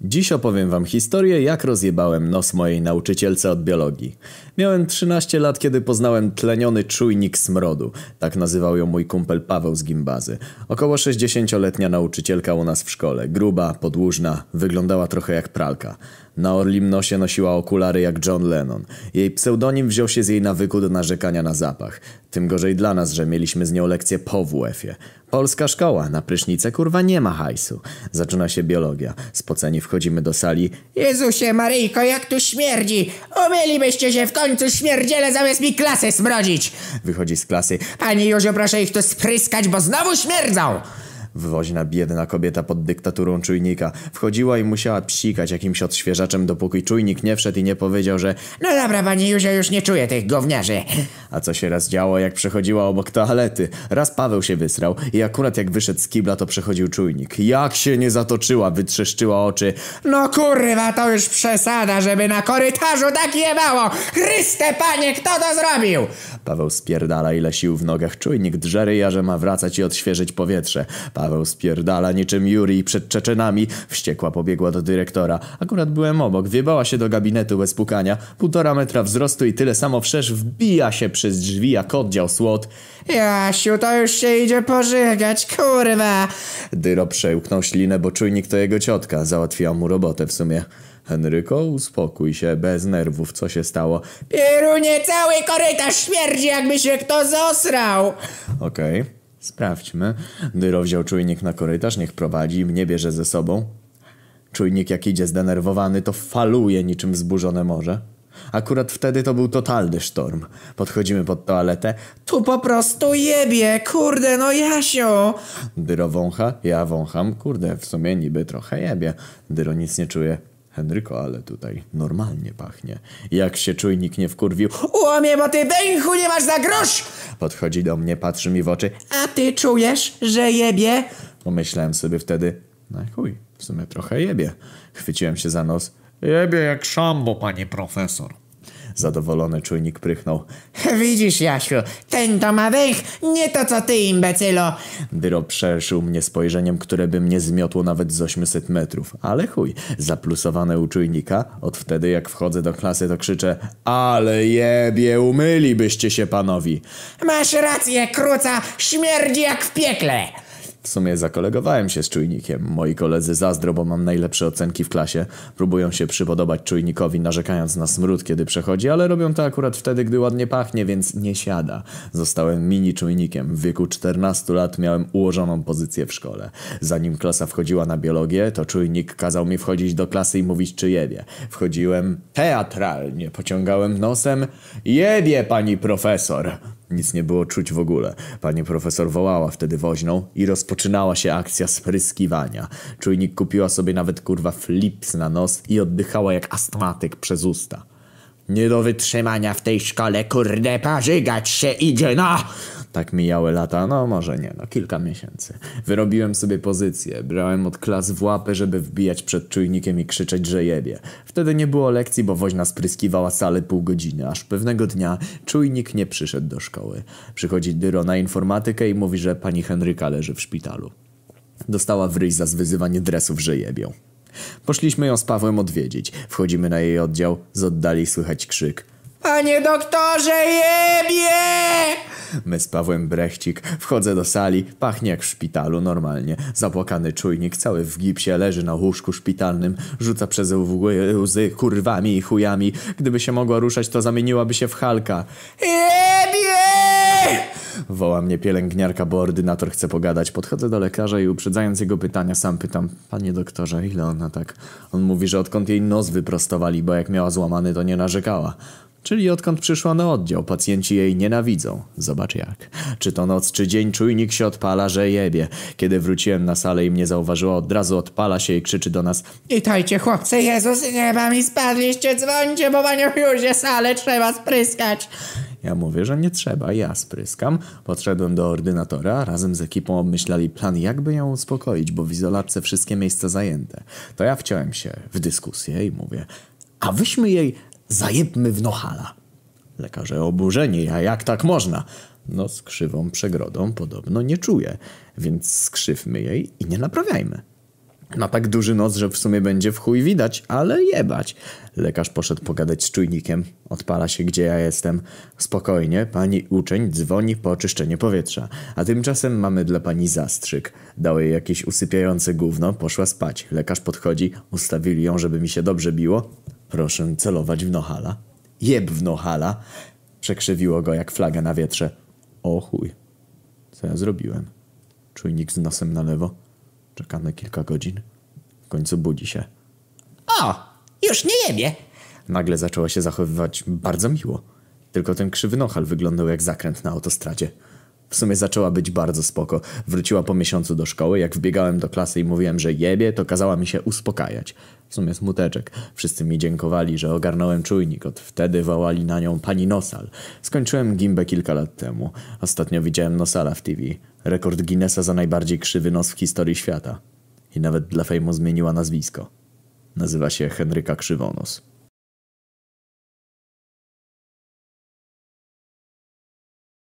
Dziś opowiem wam historię, jak rozjebałem nos mojej nauczycielce od biologii. Miałem 13 lat, kiedy poznałem tleniony czujnik smrodu. Tak nazywał ją mój kumpel Paweł z gimbazy. Około 60-letnia nauczycielka u nas w szkole. Gruba, podłużna, wyglądała trochę jak pralka. Na orlim nosie nosiła okulary jak John Lennon. Jej pseudonim wziął się z jej nawyku do narzekania na zapach. Tym gorzej dla nas, że mieliśmy z nią lekcję po WF-ie. Polska szkoła, na prysznicę kurwa nie ma hajsu. Zaczyna się biologia. Spoceni wchodzimy do sali. Jezusie Maryjko, jak tu śmierdzi! Umylibyście się w końcu śmierdziele zamiast mi klasę smrodzić! Wychodzi z klasy. Pani Józio, proszę ich tu spryskać, bo znowu śmierdzą! Wywoźna biedna kobieta pod dyktaturą czujnika. Wchodziła i musiała psikać jakimś odświeżaczem, dopóki czujnik nie wszedł i nie powiedział, że No dobra, pani Józio, już nie czuję tych gówniarzy. A co się raz działo, jak przechodziła obok toalety? Raz Paweł się wysrał i akurat jak wyszedł z kibla, to przechodził czujnik. Jak się nie zatoczyła, wytrzeszczyła oczy. No kurwa, to już przesada, żeby na korytarzu tak jebało! Chryste panie, kto to zrobił? Paweł spierdala ile sił w nogach. Czujnik drze ryja, że ma wracać i odświeżyć powietrze. Paweł spierdala niczym Juri przed Czeczenami. Wściekła pobiegła do dyrektora. Akurat byłem obok. Wjebała się do gabinetu bez pukania. Półtora metra wzrostu i tyle samo wszerz wbija się przez drzwi jak oddział słod. Jasiu, to już się idzie pożygać, kurwa! Dyro przełknął ślinę, bo czujnik to jego ciotka. Załatwiła mu robotę w sumie. Henryko, uspokój się, bez nerwów, co się stało? Pierunie, cały korytarz śmierdzi, jakby się kto zosrał! Okej, sprawdźmy. Dyro wziął czujnik na korytarz, niech prowadzi, mnie bierze ze sobą. Czujnik jak idzie zdenerwowany, to faluje niczym wzburzone morze. Akurat wtedy to był totalny sztorm. Podchodzimy pod toaletę. Tu po prostu jebie, kurde, no Jasiu! Dyro wącha, ja wącham. Kurde, w sumie niby trochę jebie. Dyro nic nie czuje. Henryko, ale tutaj normalnie pachnie. Jak się czujnik nie wkurwił. Łomie, bo ty węchu nie masz za grosz! Podchodzi do mnie, patrzy mi w oczy. A ty czujesz, że jebie? Pomyślałem sobie wtedy, no chuj, w sumie trochę jebie. Chwyciłem się za nos. Jebie jak szambo, panie profesor. Zadowolony czujnik prychnął. Widzisz, Jasiu, ten to ma węch, nie to co ty, imbecylo. Dyro przeszył mnie spojrzeniem, które by mnie zmiotło nawet z 800 metrów. Ale chuj, zaplusowane u czujnika. Od wtedy jak wchodzę do klasy to krzyczę Ale jebie, umylibyście się panowi. Masz rację, kruca, śmierdzi jak w piekle. W sumie zakolegowałem się z czujnikiem. Moi koledzy zazdro, bo mam najlepsze ocenki w klasie. Próbują się przypodobać czujnikowi, narzekając na smród, kiedy przechodzi, ale robią to akurat wtedy, gdy ładnie pachnie, więc nie siada. Zostałem mini czujnikiem. W wieku 14 lat miałem ułożoną pozycję w szkole. Zanim klasa wchodziła na biologię, to czujnik kazał mi wchodzić do klasy i mówić, czy jebie. Wchodziłem teatralnie, pociągałem nosem. Jebie, pani profesor! Nic nie było czuć w ogóle. Pani profesor wołała wtedy woźną i rozpoczynała się akcja spryskiwania. Czujnik kupiła sobie nawet kurwa flips na nos i oddychała jak astmatyk przez usta. Nie do wytrzymania w tej szkole, kurde, parzygać się idzie, no! Tak mijały lata, no może nie, no kilka miesięcy. Wyrobiłem sobie pozycję, brałem od klas w łapę, żeby wbijać przed czujnikiem i krzyczeć, że jebie. Wtedy nie było lekcji, bo woźna spryskiwała salę pół godziny, aż pewnego dnia czujnik nie przyszedł do szkoły. Przychodzi Dyro na informatykę i mówi, że pani Henryka leży w szpitalu. Dostała w ryj za zwyzywanie dresów, że jebią. Poszliśmy ją z Pawłem odwiedzić. Wchodzimy na jej oddział, z oddali słychać krzyk. Panie doktorze, jebie! My z Pawłem Brechcik. Wchodzę do sali, pachnie jak w szpitalu, normalnie. Zapłakany czujnik, cały w gipsie, leży na łóżku szpitalnym, rzuca przez łzy, kurwami i chujami. Gdyby się mogła ruszać, to zamieniłaby się w Halka. Jebie! Woła mnie pielęgniarka, bo ordynator chce pogadać. Podchodzę do lekarza i uprzedzając jego pytania, sam pytam, panie doktorze, ile ona tak? On mówi, że odkąd jej nos wyprostowali, bo jak miała złamany, to nie narzekała. Czyli odkąd przyszła na oddział, pacjenci jej nienawidzą. Zobacz jak. Czy to noc, czy dzień, czujnik się odpala, że jebie. Kiedy wróciłem na salę i mnie zauważyła, od razu odpala się i krzyczy do nas Witajcie chłopcy, Jezus nieba mi spadliście, dzwońcie, bo panią Józie salę trzeba spryskać. Ja mówię, że nie trzeba, ja spryskam. Podszedłem do ordynatora, razem z ekipą obmyślali plan, jakby ją uspokoić, bo w izolatce wszystkie miejsca zajęte. To ja wciąłem się w dyskusję i mówię, a weźmy jej, zajebmy w nohala. Lekarze oburzeni, a jak tak można? No z krzywą przegrodą podobno nie czuję, więc skrzywmy jej i nie naprawiajmy. Ma tak duży nos, że w sumie będzie w chuj widać, ale jebać. Lekarz poszedł pogadać z czujnikiem. Odpala się, gdzie ja jestem. Spokojnie, pani uczeń dzwoni po oczyszczenie powietrza. A tymczasem mamy dla pani zastrzyk. Dał jej jakieś usypiające gówno, poszła spać. Lekarz podchodzi, ustawili ją, żeby mi się dobrze biło. Proszę celować w nohala. Jeb w nohala. Przekrzywiło go jak flaga na wietrze. O chuj. Co ja zrobiłem? Czujnik z nosem na lewo. Czekamy kilka godzin. W końcu budzi się. O, już nie jebie. Nagle zaczęła się zachowywać bardzo miło. Tylko ten krzywy nohal wyglądał jak zakręt na autostradzie. W sumie zaczęła być bardzo spoko. Wróciła po miesiącu do szkoły. Jak wbiegałem do klasy i mówiłem, że jebie, to kazała mi się uspokajać. W sumie smuteczek. Wszyscy mi dziękowali, że ogarnąłem czujnik. Od wtedy wołali na nią pani Nosal. Skończyłem gimbę kilka lat temu. Ostatnio widziałem Nosala w TV. Rekord Guinnessa za najbardziej krzywy nos w historii świata. I nawet dla fejmu zmieniła nazwisko. Nazywa się Henryka Krzywonos.